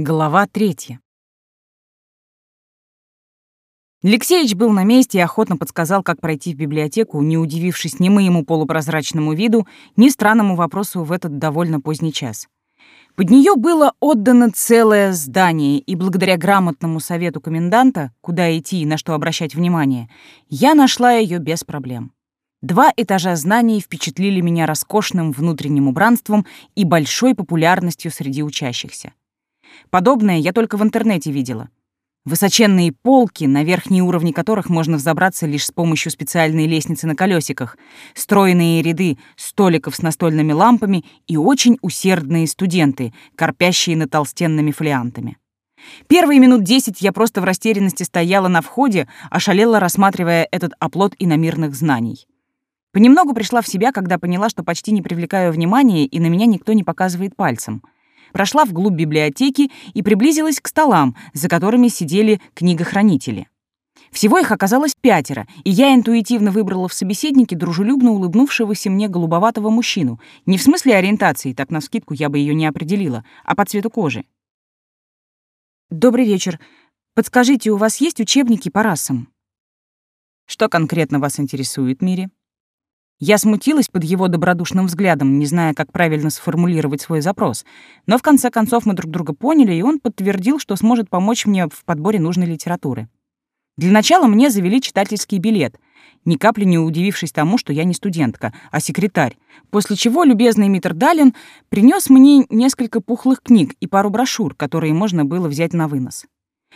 Глава третья. Алексеевич был на месте и охотно подсказал, как пройти в библиотеку, не удивившись ни моему полупрозрачному виду, ни странному вопросу в этот довольно поздний час. Под нее было отдано целое здание, и благодаря грамотному совету коменданта, куда идти и на что обращать внимание, я нашла ее без проблем. Два этажа знаний впечатлили меня роскошным внутренним убранством и большой популярностью среди учащихся. Подобное я только в интернете видела. Высоченные полки, на верхние уровни которых можно взобраться лишь с помощью специальной лестницы на колесиках, стройные ряды столиков с настольными лампами и очень усердные студенты, корпящие над толстенными фолиантами. Первые минут десять я просто в растерянности стояла на входе, ошалела, рассматривая этот оплот иномирных знаний. Понемногу пришла в себя, когда поняла, что почти не привлекаю внимания, и на меня никто не показывает пальцем — прошла вглубь библиотеки и приблизилась к столам, за которыми сидели книгохранители. Всего их оказалось пятеро, и я интуитивно выбрала в собеседнике дружелюбно улыбнувшегося мне голубоватого мужчину. Не в смысле ориентации, так навскидку я бы ее не определила, а по цвету кожи. «Добрый вечер. Подскажите, у вас есть учебники по расам?» «Что конкретно вас интересует, Мире?» Я смутилась под его добродушным взглядом, не зная, как правильно сформулировать свой запрос. Но в конце концов мы друг друга поняли, и он подтвердил, что сможет помочь мне в подборе нужной литературы. Для начала мне завели читательский билет, ни капли не удивившись тому, что я не студентка, а секретарь, после чего любезный Митр Далин принес мне несколько пухлых книг и пару брошюр, которые можно было взять на вынос.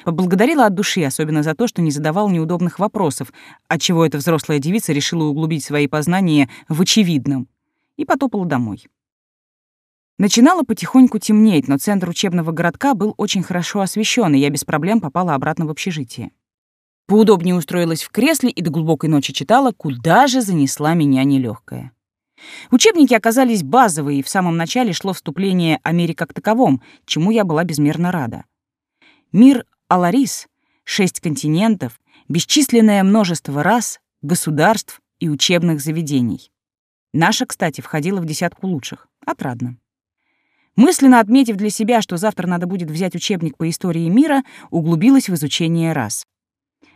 Поблагодарила от души, особенно за то, что не задавал неудобных вопросов, отчего эта взрослая девица решила углубить свои познания в очевидном, и потопала домой. Начинало потихоньку темнеть, но центр учебного городка был очень хорошо освещен, и я без проблем попала обратно в общежитие. Поудобнее устроилась в кресле и до глубокой ночи читала, куда же занесла меня нелегкая. Учебники оказались базовые, и в самом начале шло вступление о мире как таковом, чему я была безмерно рада. Мир Аларис — шесть континентов, бесчисленное множество рас, государств и учебных заведений. Наша, кстати, входила в десятку лучших. Отрадно. Мысленно отметив для себя, что завтра надо будет взять учебник по истории мира, углубилась в изучение рас.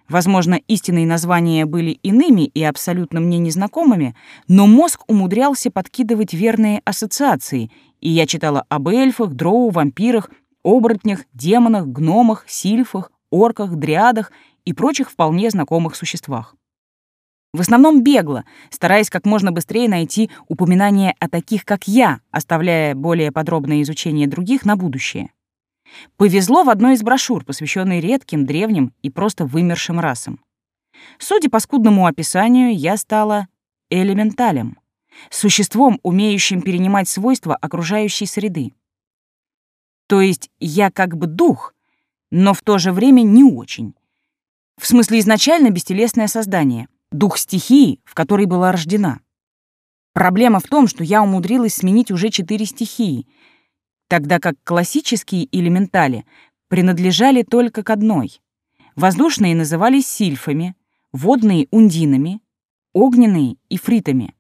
Возможно, истинные названия были иными и абсолютно мне незнакомыми, но мозг умудрялся подкидывать верные ассоциации, и я читала об эльфах, дроу, вампирах оборотнях, демонах, гномах, сильфах, орках, дриадах и прочих вполне знакомых существах. В основном бегло, стараясь как можно быстрее найти упоминания о таких, как я, оставляя более подробное изучение других на будущее. Повезло в одной из брошюр, посвященной редким, древним и просто вымершим расам. Судя по скудному описанию, я стала элементалем, существом, умеющим перенимать свойства окружающей среды. То есть я как бы дух, но в то же время не очень. В смысле изначально бестелесное создание, дух стихии, в которой была рождена. Проблема в том, что я умудрилась сменить уже четыре стихии, тогда как классические элементали принадлежали только к одной. Воздушные назывались сильфами, водные — ундинами, огненные — ифритами.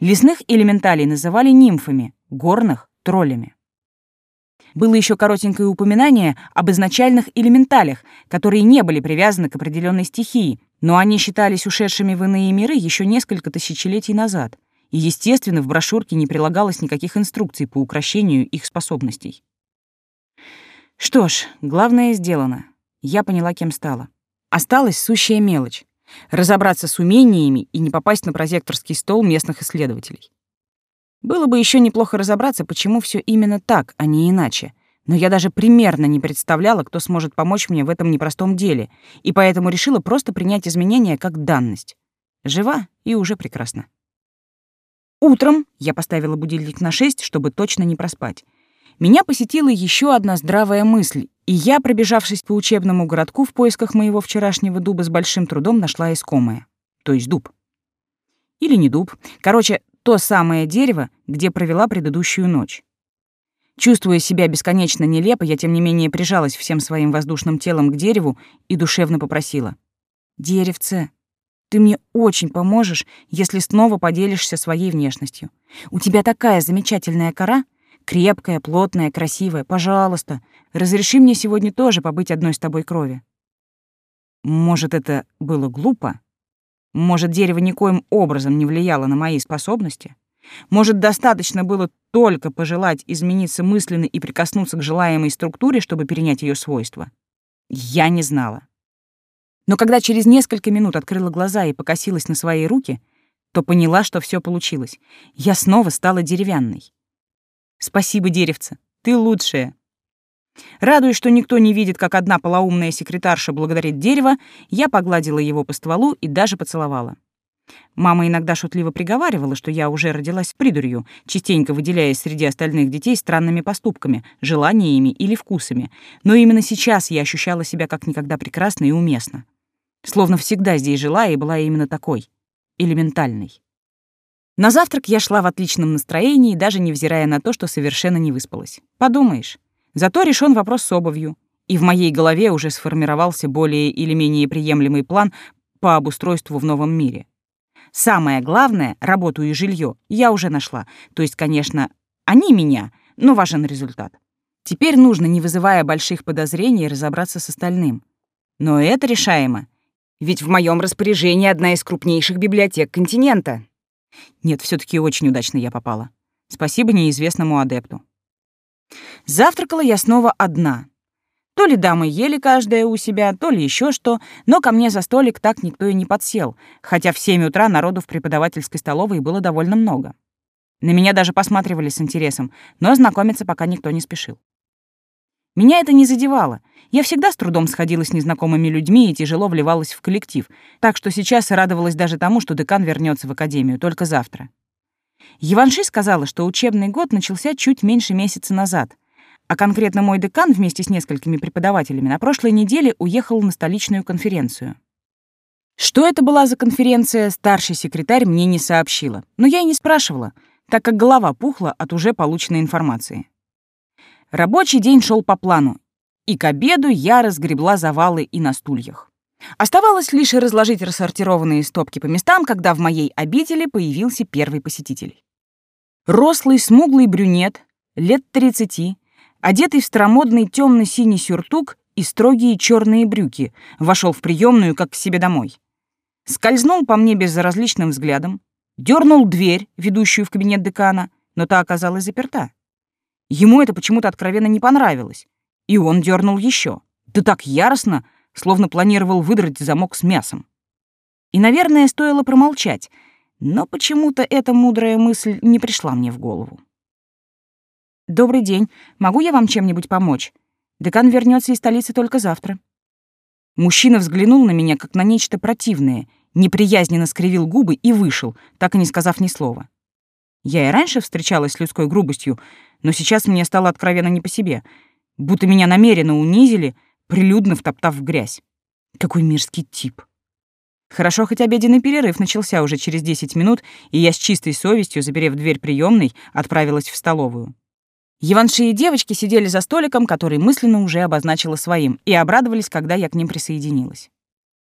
Лесных элементалей называли нимфами, горных — троллями было еще коротенькое упоминание об изначальных элементалях, которые не были привязаны к определенной стихии, но они считались ушедшими в иные миры еще несколько тысячелетий назад. И, естественно, в брошюрке не прилагалось никаких инструкций по укрощению их способностей. Что ж, главное сделано. Я поняла, кем стала. Осталась сущая мелочь — разобраться с умениями и не попасть на прозекторский стол местных исследователей. Было бы еще неплохо разобраться, почему все именно так, а не иначе. Но я даже примерно не представляла, кто сможет помочь мне в этом непростом деле, и поэтому решила просто принять изменения как данность. Жива и уже прекрасно. Утром я поставила будильник на 6, чтобы точно не проспать. Меня посетила еще одна здравая мысль, и я, пробежавшись по учебному городку в поисках моего вчерашнего дуба, с большим трудом нашла искомое. То есть дуб. Или не дуб. Короче, то самое дерево, где провела предыдущую ночь. Чувствуя себя бесконечно нелепо, я тем не менее прижалась всем своим воздушным телом к дереву и душевно попросила. «Деревце, ты мне очень поможешь, если снова поделишься своей внешностью. У тебя такая замечательная кора, Крепкая, плотная, красивая. Пожалуйста, разреши мне сегодня тоже побыть одной с тобой крови. Может, это было глупо? Может, дерево никоим образом не влияло на мои способности? Может, достаточно было только пожелать измениться мысленно и прикоснуться к желаемой структуре, чтобы перенять ее свойства? Я не знала. Но когда через несколько минут открыла глаза и покосилась на свои руки, то поняла, что все получилось. Я снова стала деревянной. Спасибо, деревце, ты лучшая. Радуясь, что никто не видит, как одна полоумная секретарша благодарит дерево, я погладила его по стволу и даже поцеловала. Мама иногда шутливо приговаривала, что я уже родилась придурью, частенько выделяясь среди остальных детей странными поступками, желаниями или вкусами, но именно сейчас я ощущала себя как никогда прекрасно и уместно. Словно всегда здесь жила и была именно такой, элементальной. На завтрак я шла в отличном настроении, даже невзирая на то, что совершенно не выспалась. Подумаешь. Зато решен вопрос с обувью. И в моей голове уже сформировался более или менее приемлемый план по обустройству в новом мире. Самое главное, работу и жилье я уже нашла. То есть, конечно, они меня, но важен результат. Теперь нужно, не вызывая больших подозрений, разобраться с остальным. Но это решаемо. Ведь в моем распоряжении одна из крупнейших библиотек континента. Нет, все таки очень удачно я попала. Спасибо неизвестному адепту. Завтракала я снова одна. То ли дамы ели каждая у себя, то ли еще что, но ко мне за столик так никто и не подсел, хотя в 7 утра народу в преподавательской столовой было довольно много. На меня даже посматривали с интересом, но знакомиться пока никто не спешил. Меня это не задевало. Я всегда с трудом сходила с незнакомыми людьми и тяжело вливалась в коллектив, так что сейчас радовалась даже тому, что декан вернется в академию только завтра. Еванши сказала, что учебный год начался чуть меньше месяца назад, а конкретно мой декан вместе с несколькими преподавателями на прошлой неделе уехал на столичную конференцию. Что это была за конференция, старший секретарь мне не сообщила, но я и не спрашивала, так как голова пухла от уже полученной информации. Рабочий день шел по плану, и к обеду я разгребла завалы и на стульях. Оставалось лишь разложить рассортированные стопки по местам, когда в моей обители появился первый посетитель. Рослый, смуглый брюнет, лет 30, одетый в старомодный темно синий сюртук и строгие черные брюки, вошел в приемную как к себе домой. Скользнул по мне безразличным взглядом, дернул дверь, ведущую в кабинет декана, но та оказалась заперта. Ему это почему-то откровенно не понравилось. И он дернул еще. Да так яростно, словно планировал выдрать замок с мясом. И, наверное, стоило промолчать, но почему-то эта мудрая мысль не пришла мне в голову. «Добрый день. Могу я вам чем-нибудь помочь? Декан вернется из столицы только завтра». Мужчина взглянул на меня, как на нечто противное, неприязненно скривил губы и вышел, так и не сказав ни слова. Я и раньше встречалась с людской грубостью, но сейчас мне стало откровенно не по себе, будто меня намеренно унизили, прилюдно втоптав в грязь. Какой мерзкий тип. Хорошо, хоть обеденный перерыв начался уже через 10 минут, и я с чистой совестью, заперев дверь приемной, отправилась в столовую. Еванши и девочки сидели за столиком, который мысленно уже обозначила своим, и обрадовались, когда я к ним присоединилась.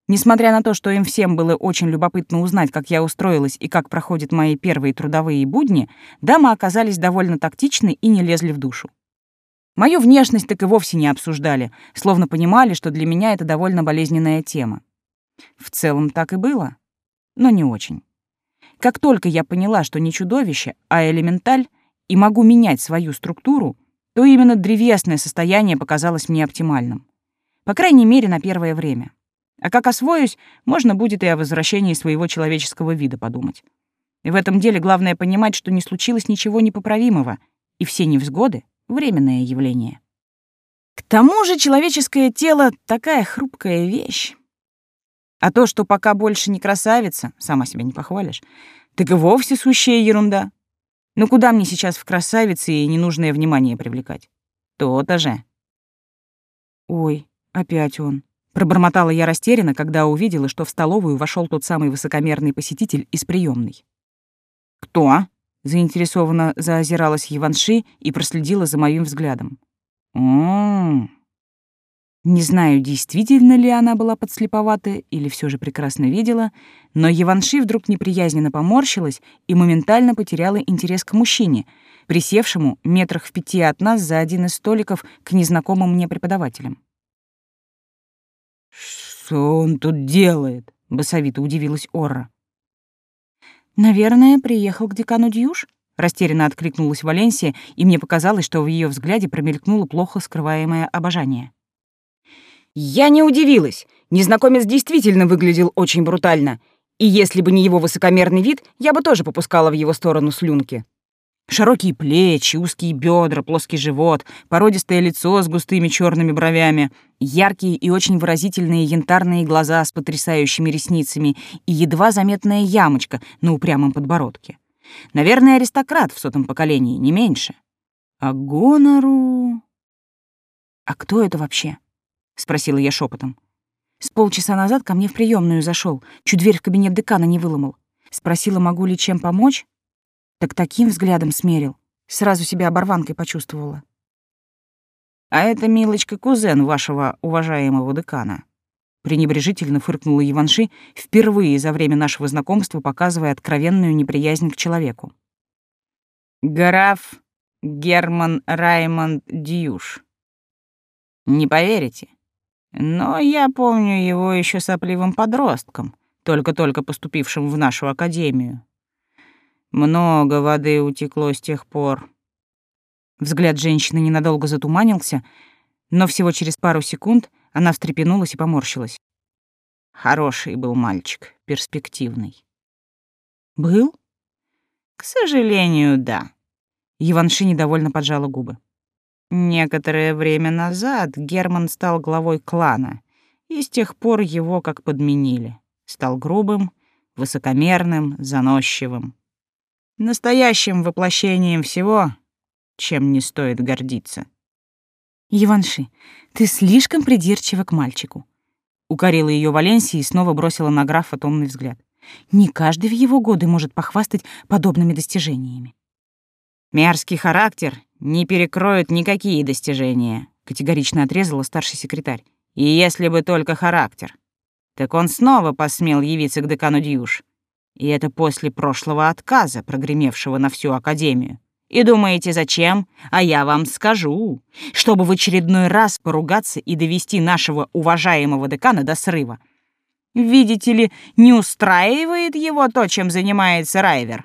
Несмотря на то, что им всем было очень любопытно узнать, как я устроилась и как проходят мои первые трудовые будни, дамы оказались довольно тактичны и не лезли в душу. Мою внешность так и вовсе не обсуждали, словно понимали, что для меня это довольно болезненная тема. В целом так и было, но не очень. Как только я поняла, что не чудовище, а элементаль, и могу менять свою структуру, то именно древесное состояние показалось мне оптимальным. По крайней мере, на первое время. А как освоюсь, можно будет и о возвращении своего человеческого вида подумать. В этом деле главное понимать, что не случилось ничего непоправимого, и все невзгоды — временное явление. К тому же человеческое тело — такая хрупкая вещь. А то, что пока больше не красавица, сама себя не похвалишь, так и вовсе сущая ерунда. Ну куда мне сейчас в красавице и ненужное внимание привлекать? То-то же. Ой, опять он. Пробормотала я растерянно, когда увидела, что в столовую вошел тот самый высокомерный посетитель из приемной. «Кто?» — заинтересованно заозиралась Еванши и проследила за моим взглядом. «М-м-м». Не знаю, действительно ли она была подслеповата или все же прекрасно видела, но Еванши вдруг неприязненно поморщилась и моментально потеряла интерес к мужчине, присевшему метрах в пяти от нас за один из столиков к незнакомым мне преподавателям. «Что он тут делает?» — басовито удивилась Орра. «Наверное, приехал к декану Дьюш?» — растерянно откликнулась Валенсия, и мне показалось, что в ее взгляде промелькнуло плохо скрываемое обожание. Я не удивилась. Незнакомец действительно выглядел очень брутально. И если бы не его высокомерный вид, я бы тоже попускала в его сторону слюнки. Широкие плечи, узкие бедра, плоский живот, породистое лицо с густыми черными бровями, яркие и очень выразительные янтарные глаза с потрясающими ресницами и едва заметная ямочка на упрямом подбородке. Наверное, аристократ в сотом поколении, не меньше. А гонору... А кто это вообще? — спросила я шепотом. С полчаса назад ко мне в приемную зашел, чуть дверь в кабинет декана не выломал. Спросила, могу ли чем помочь, так таким взглядом смерил. Сразу себя оборванкой почувствовала. «А это, милочка, кузен вашего уважаемого декана», — пренебрежительно фыркнула Иванши, впервые за время нашего знакомства показывая откровенную неприязнь к человеку. «Граф Герман Раймонд Дьюш. Не поверите, но я помню его еще сопливым подростком, только-только поступившим в нашу академию. Много воды утекло с тех пор. Взгляд женщины ненадолго затуманился, но всего через пару секунд она встрепенулась и поморщилась. Хороший был мальчик, перспективный. Был? К сожалению, да. Иванши недовольно поджала губы. Некоторое время назад Герман стал главой клана, и с тех пор его как подменили. Стал грубым, высокомерным, заносчивым настоящим воплощением всего, чем не стоит гордиться. «Еванши, ты слишком придирчива к мальчику», — укорила ее Валенсия и снова бросила на графа томный взгляд. «Не каждый в его годы может похвастать подобными достижениями». «Мерзкий характер не перекроет никакие достижения», — категорично отрезала старший секретарь. «И если бы только характер. Так он снова посмел явиться к декану Дьюш. И это после прошлого отказа, прогремевшего на всю Академию. И думаете, зачем? А я вам скажу. Чтобы в очередной раз поругаться и довести нашего уважаемого декана до срыва. Видите ли, не устраивает его то, чем занимается Райвер.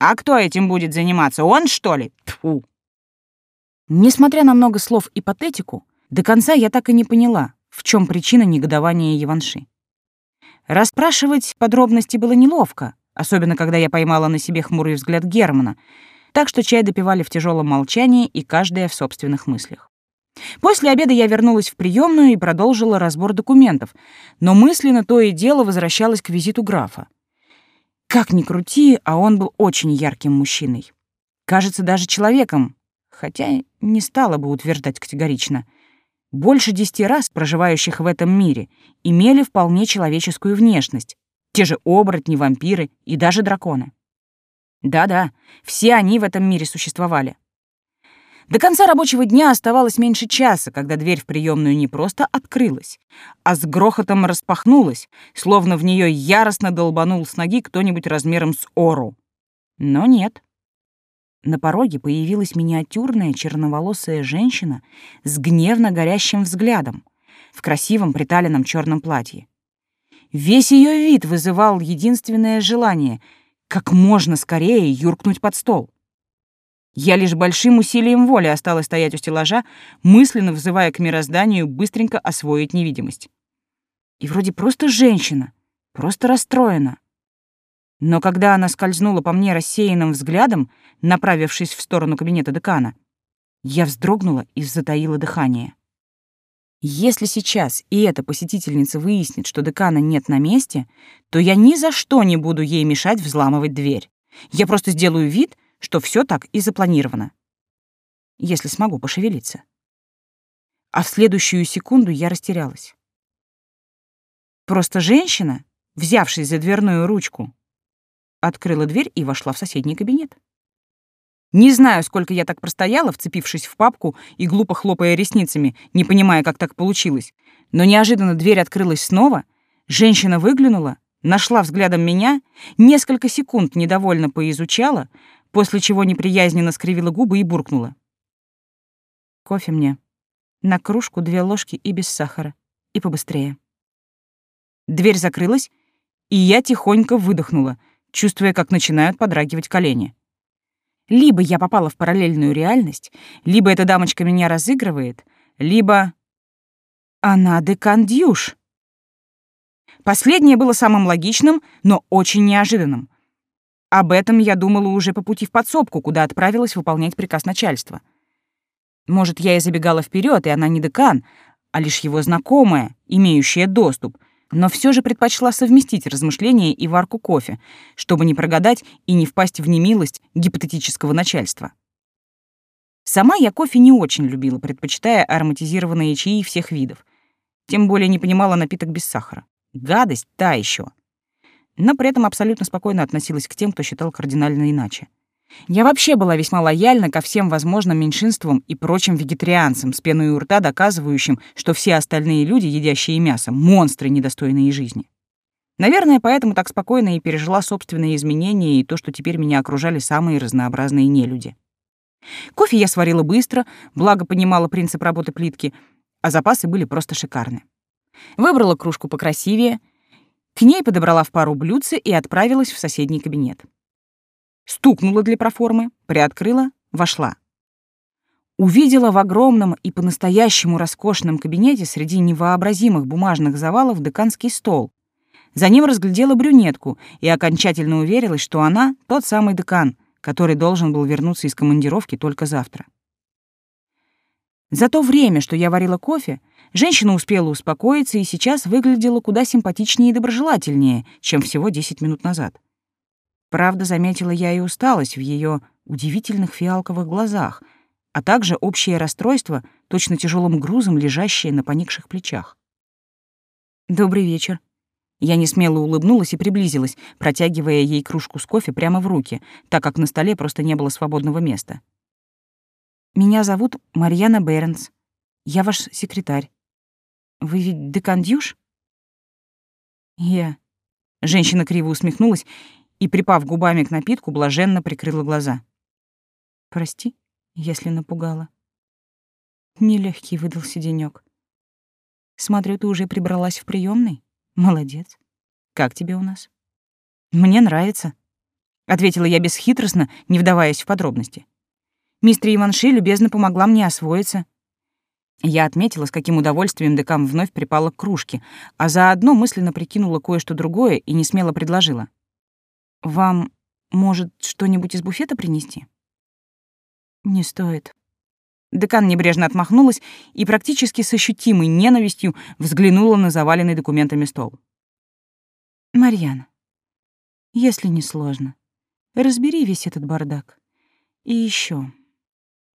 А кто этим будет заниматься? Он, что ли? Тфу. Несмотря на много слов и патетику, до конца я так и не поняла, в чем причина негодования Еванши. Расспрашивать подробности было неловко, особенно когда я поймала на себе хмурый взгляд Германа, так что чай допивали в тяжелом молчании и каждая в собственных мыслях. После обеда я вернулась в приемную и продолжила разбор документов, но мысленно то и дело возвращалась к визиту графа. Как ни крути, а он был очень ярким мужчиной. Кажется, даже человеком, хотя не стала бы утверждать категорично — больше десяти раз проживающих в этом мире, имели вполне человеческую внешность. Те же оборотни, вампиры и даже драконы. Да-да, все они в этом мире существовали. До конца рабочего дня оставалось меньше часа, когда дверь в приемную не просто открылась, а с грохотом распахнулась, словно в нее яростно долбанул с ноги кто-нибудь размером с ору. Но нет. На пороге появилась миниатюрная черноволосая женщина с гневно горящим взглядом в красивом приталенном черном платье. Весь ее вид вызывал единственное желание — как можно скорее юркнуть под стол. Я лишь большим усилием воли осталась стоять у стеллажа, мысленно взывая к мирозданию быстренько освоить невидимость. И вроде просто женщина, просто расстроена. Но когда она скользнула по мне рассеянным взглядом, направившись в сторону кабинета декана, я вздрогнула и затаила дыхание. Если сейчас и эта посетительница выяснит, что декана нет на месте, то я ни за что не буду ей мешать взламывать дверь. Я просто сделаю вид, что все так и запланировано. Если смогу пошевелиться. А в следующую секунду я растерялась. Просто женщина, взявшись за дверную ручку, открыла дверь и вошла в соседний кабинет. Не знаю, сколько я так простояла, вцепившись в папку и глупо хлопая ресницами, не понимая, как так получилось. Но неожиданно дверь открылась снова, женщина выглянула, нашла взглядом меня, несколько секунд недовольно поизучала, после чего неприязненно скривила губы и буркнула. «Кофе мне. На кружку две ложки и без сахара. И побыстрее». Дверь закрылась, и я тихонько выдохнула, чувствуя, как начинают подрагивать колени. Либо я попала в параллельную реальность, либо эта дамочка меня разыгрывает, либо... Она декан Дьюш. Последнее было самым логичным, но очень неожиданным. Об этом я думала уже по пути в подсобку, куда отправилась выполнять приказ начальства. Может, я и забегала вперед, и она не декан, а лишь его знакомая, имеющая доступ, но все же предпочла совместить размышления и варку кофе, чтобы не прогадать и не впасть в немилость гипотетического начальства. Сама я кофе не очень любила, предпочитая ароматизированные чаи всех видов. Тем более не понимала напиток без сахара. Гадость та еще. Но при этом абсолютно спокойно относилась к тем, кто считал кардинально иначе. Я вообще была весьма лояльна ко всем возможным меньшинствам и прочим вегетарианцам, с пеной у рта доказывающим, что все остальные люди, едящие мясо, монстры, недостойные жизни. Наверное, поэтому так спокойно и пережила собственные изменения и то, что теперь меня окружали самые разнообразные нелюди. Кофе я сварила быстро, благо понимала принцип работы плитки, а запасы были просто шикарны. Выбрала кружку покрасивее, к ней подобрала в пару блюдце и отправилась в соседний кабинет. Стукнула для проформы, приоткрыла, вошла. Увидела в огромном и по-настоящему роскошном кабинете среди невообразимых бумажных завалов деканский стол. За ним разглядела брюнетку и окончательно уверилась, что она — тот самый декан, который должен был вернуться из командировки только завтра. За то время, что я варила кофе, женщина успела успокоиться и сейчас выглядела куда симпатичнее и доброжелательнее, чем всего 10 минут назад. Правда, заметила я и усталость в ее удивительных фиалковых глазах, а также общее расстройство, точно тяжелым грузом, лежащее на поникших плечах. «Добрый вечер». Я несмело улыбнулась и приблизилась, протягивая ей кружку с кофе прямо в руки, так как на столе просто не было свободного места. «Меня зовут Марьяна Беренс. Я ваш секретарь. Вы ведь декан Дьюш?» «Я». Женщина криво усмехнулась и, припав губами к напитку, блаженно прикрыла глаза. «Прости, если напугала». Нелегкий выдался денёк. «Смотрю, ты уже прибралась в приёмной. Молодец. Как тебе у нас?» «Мне нравится», — ответила я бесхитростно, не вдаваясь в подробности. «Мистер Иванши любезно помогла мне освоиться». Я отметила, с каким удовольствием декам вновь припала к кружке, а заодно мысленно прикинула кое-что другое и не смело предложила. Вам, может, что-нибудь из буфета принести? Не стоит. Декан небрежно отмахнулась и практически с ощутимой ненавистью взглянула на заваленный документами стол. Марьяна, если не сложно, разбери весь этот бардак. И еще.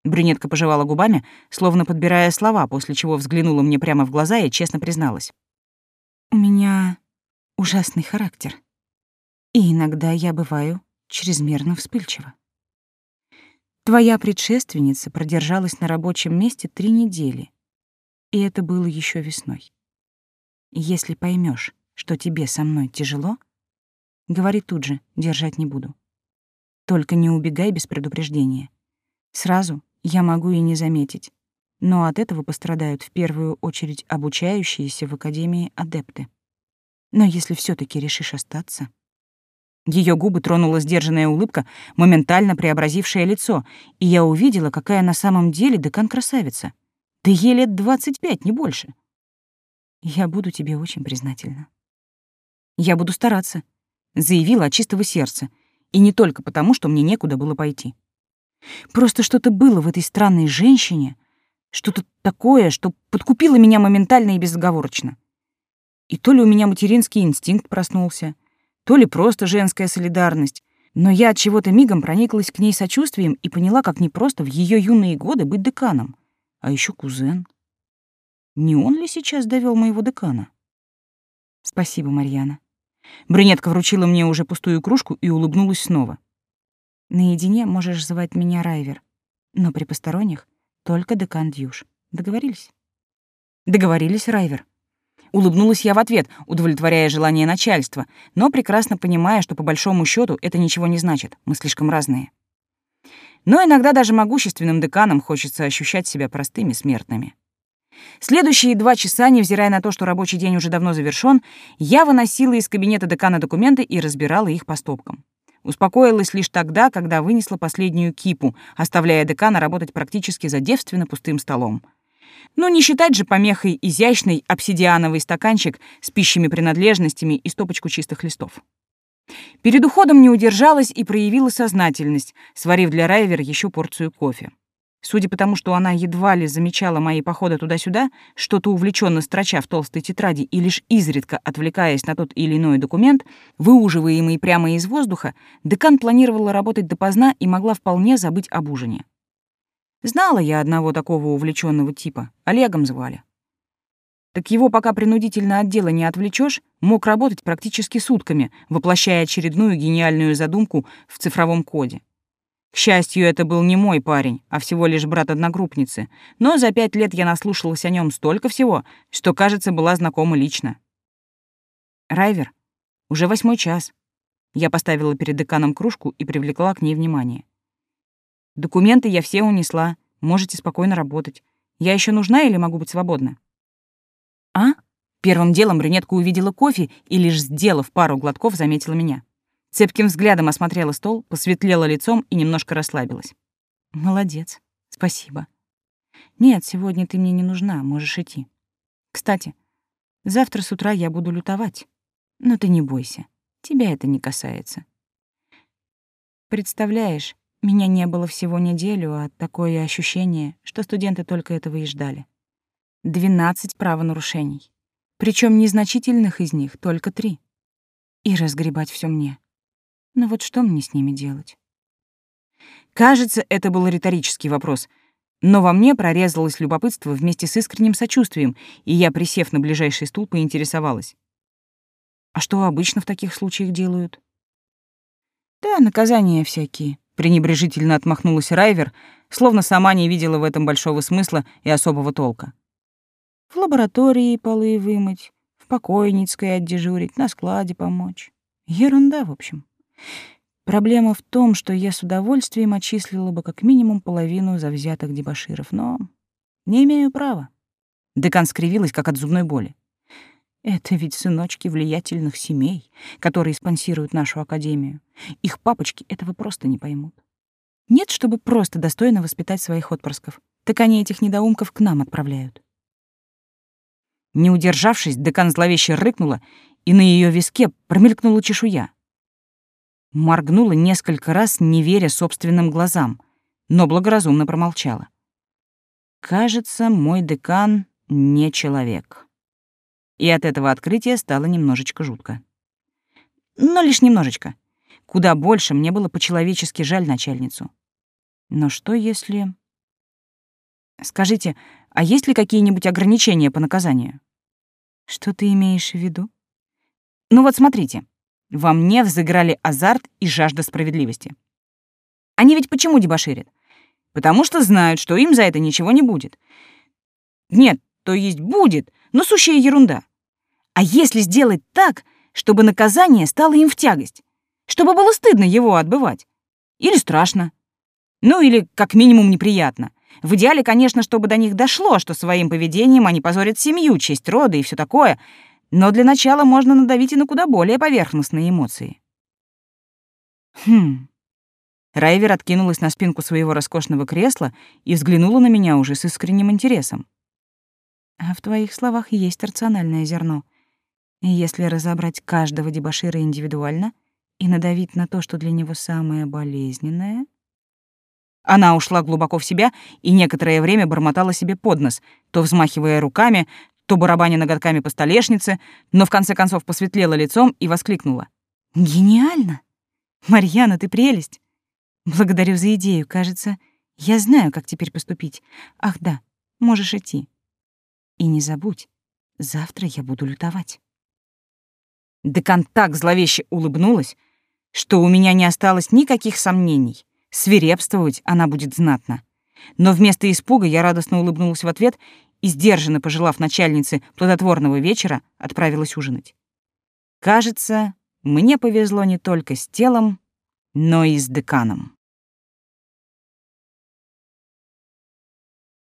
Брюнетка пожевала губами, словно подбирая слова, после чего взглянула мне прямо в глаза и честно призналась. «У меня ужасный характер. И иногда я бываю чрезмерно вспыльчива. Твоя предшественница продержалась на рабочем месте три недели, и это было еще весной. Если поймешь, что тебе со мной тяжело, говори тут же, держать не буду. Только не убегай без предупреждения. Сразу я могу и не заметить, но от этого пострадают в первую очередь обучающиеся в Академии адепты. Но если все таки решишь остаться, ее губы тронула сдержанная улыбка, моментально преобразившая лицо, и я увидела, какая на самом деле декан красавица. Да ей лет двадцать пять, не больше. Я буду тебе очень признательна. Я буду стараться, заявила от чистого сердца, и не только потому, что мне некуда было пойти. Просто что-то было в этой странной женщине, что-то такое, что подкупило меня моментально и безоговорочно. И то ли у меня материнский инстинкт проснулся, то ли просто женская солидарность. Но я от чего-то мигом прониклась к ней сочувствием и поняла, как непросто в ее юные годы быть деканом. А еще кузен. Не он ли сейчас довел моего декана? Спасибо, Марьяна. Брюнетка вручила мне уже пустую кружку и улыбнулась снова. Наедине можешь звать меня Райвер, но при посторонних только декан Дьюш. Договорились? Договорились, Райвер. Улыбнулась я в ответ, удовлетворяя желание начальства, но прекрасно понимая, что по большому счету это ничего не значит, мы слишком разные. Но иногда даже могущественным деканам хочется ощущать себя простыми смертными. Следующие два часа, невзирая на то, что рабочий день уже давно завершён, я выносила из кабинета декана документы и разбирала их по стопкам. Успокоилась лишь тогда, когда вынесла последнюю кипу, оставляя декана работать практически за девственно пустым столом. Ну, не считать же помехой изящный обсидиановый стаканчик с пищими принадлежностями и стопочку чистых листов. Перед уходом не удержалась и проявила сознательность, сварив для Райвер еще порцию кофе. Судя по тому, что она едва ли замечала мои походы туда-сюда, что-то увлеченно строча в толстой тетради и лишь изредка отвлекаясь на тот или иной документ, выуживаемый прямо из воздуха, декан планировала работать допоздна и могла вполне забыть об ужине. Знала я одного такого увлеченного типа, Олегом звали. Так его пока принудительно от дела не отвлечешь, мог работать практически сутками, воплощая очередную гениальную задумку в цифровом коде. К счастью, это был не мой парень, а всего лишь брат одногруппницы, но за пять лет я наслушалась о нем столько всего, что, кажется, была знакома лично. Райвер, уже восьмой час. Я поставила перед деканом кружку и привлекла к ней внимание. Документы я все унесла, можете спокойно работать. Я еще нужна или могу быть свободна? А? Первым делом брюнетка увидела кофе и, лишь сделав пару глотков, заметила меня. Цепким взглядом осмотрела стол, посветлела лицом и немножко расслабилась. «Молодец. Спасибо. Нет, сегодня ты мне не нужна, можешь идти. Кстати, завтра с утра я буду лютовать. Но ты не бойся, тебя это не касается. Представляешь, меня не было всего неделю, а такое ощущение, что студенты только этого и ждали. Двенадцать правонарушений. Причем незначительных из них только три. И разгребать все мне. Но вот что мне с ними делать? Кажется, это был риторический вопрос, но во мне прорезалось любопытство вместе с искренним сочувствием, и я, присев на ближайший стул, поинтересовалась. А что обычно в таких случаях делают? Да, наказания всякие, пренебрежительно отмахнулась Райвер, словно сама не видела в этом большого смысла и особого толка. В лаборатории полы вымыть, в покойницкой отдежурить, на складе помочь. Ерунда, в общем. Проблема в том, что я с удовольствием отчислила бы как минимум половину завзятых дебоширов, но не имею права. Декан скривилась, как от зубной боли. Это ведь сыночки влиятельных семей, которые спонсируют нашу академию. Их папочки этого просто не поймут. Нет, чтобы просто достойно воспитать своих отпрысков. Так они этих недоумков к нам отправляют. Не удержавшись, декан зловеще рыкнула, и на ее виске промелькнула чешуя. Моргнула несколько раз, не веря собственным глазам, но благоразумно промолчала. Кажется, мой декан не человек. И от этого открытия стало немножечко жутко. Но лишь немножечко. Куда больше мне было по-человечески жаль начальницу. Но что если... Скажите, а есть ли какие-нибудь ограничения по наказанию? Что ты имеешь в виду? Ну вот смотрите. Во мне взыграли азарт и жажда справедливости. Они ведь почему дебоширят? Потому что знают, что им за это ничего не будет. Нет, то есть будет, но сущая ерунда. А если сделать так, чтобы наказание стало им в тягость? Чтобы было стыдно его отбывать? Или страшно? Ну или как минимум неприятно. В идеале, конечно, чтобы до них дошло, что своим поведением они позорят семью, честь рода и все такое — но для начала можно надавить и на куда более поверхностные эмоции. Хм. Райвер откинулась на спинку своего роскошного кресла и взглянула на меня уже с искренним интересом. А в твоих словах есть рациональное зерно. И если разобрать каждого дебошира индивидуально и надавить на то, что для него самое болезненное... Она ушла глубоко в себя и некоторое время бормотала себе под нос, то взмахивая руками, то барабаня ноготками по столешнице, но в конце концов посветлела лицом и воскликнула. «Гениально! Марьяна, ты прелесть! Благодарю за идею, кажется, я знаю, как теперь поступить. Ах да, можешь идти. И не забудь, завтра я буду лютовать». Декан так зловеще улыбнулась, что у меня не осталось никаких сомнений. Свирепствовать она будет знатно. Но вместо испуга я радостно улыбнулась в ответ и, сдержанно пожелав начальнице плодотворного вечера, отправилась ужинать. Кажется, мне повезло не только с телом, но и с деканом.